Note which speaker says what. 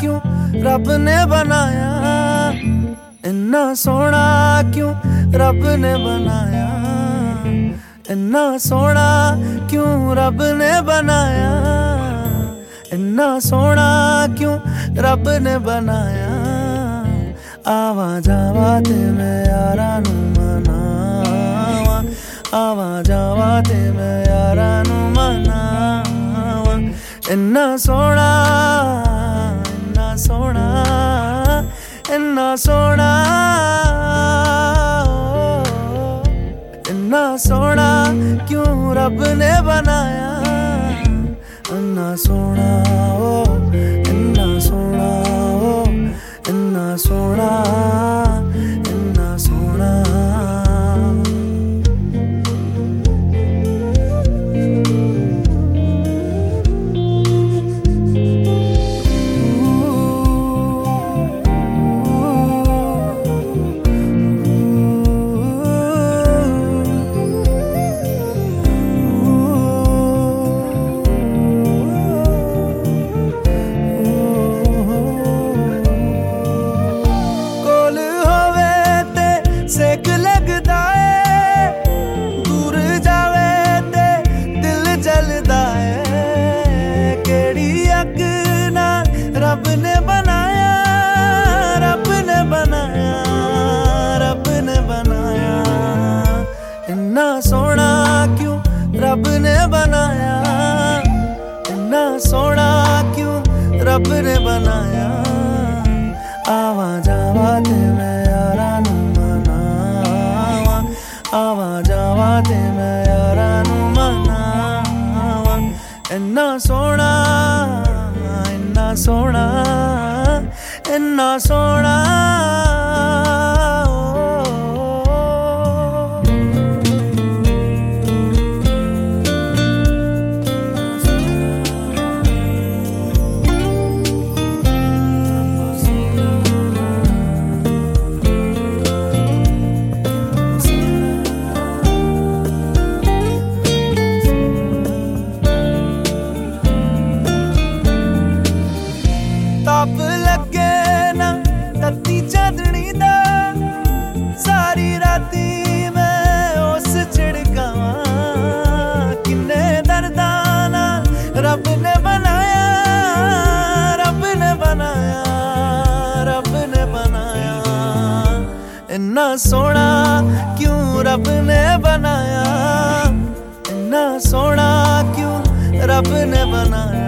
Speaker 1: क्यों रब ने बनाया? इन्ना सोना क्यों रब ने बनाया? इन्ना सोना क्यों रब ने बनाया? इन्ना सोना क्यों रब ने बनाया? आवा जावा ते मैं यारा नू मनावा। आवा जावा ते मैं यारा नू मनावा। इन्ना सोना सोना इन्ना सोना क्यों रब ने बनाया इन्ना सोना इन्ना सोना क्यों रब ने बनाया? इन्ना सोना क्यों रब ने बनाया? आवा जावा ते मैं यारा नू। मनावा आवा जावा ते मैं यारा नू। मनावा इन्ना सोना इन्ना सोना इन्ना सोना। ਤਪ ਲੱਗੇ ਨਾ ਤੱਤੀ ਚਾਦਣੀ ਦਾ। ਸਾਰੀ ਰਾਤੀ ਮੈਂ ਉਸ ਛਿੜਕਾਵਾਂ ਕਿੰਨੇ ਦਰਦਾਂ ਨਾਲ ਰੱਬ ਨੇ ਬਣਾਇਆ, ਰੱਬ ਨੇ ਬਣਾਇਆ, ਰੱਬ ਨੇ ਬਣਾਇਆ। ਇੰਨਾ ਸੋਹਣਾ ਕਿਉਂ ਰੱਬ ਨੇ ਬਣਾਇਆ? ਇੰਨਾ ਸੋਹਣਾ ਕਿਉਂ ਰੱਬ ਨੇ ਬਣਾਇਆ?